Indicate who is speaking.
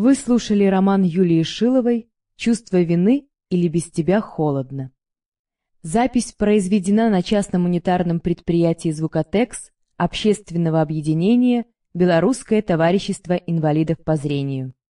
Speaker 1: Вы слушали роман Юлии Шиловой «Чувство вины или без тебя холодно». Запись произведена на частном унитарном предприятии «Звукотекс» общественного объединения «Белорусское товарищество инвалидов по зрению».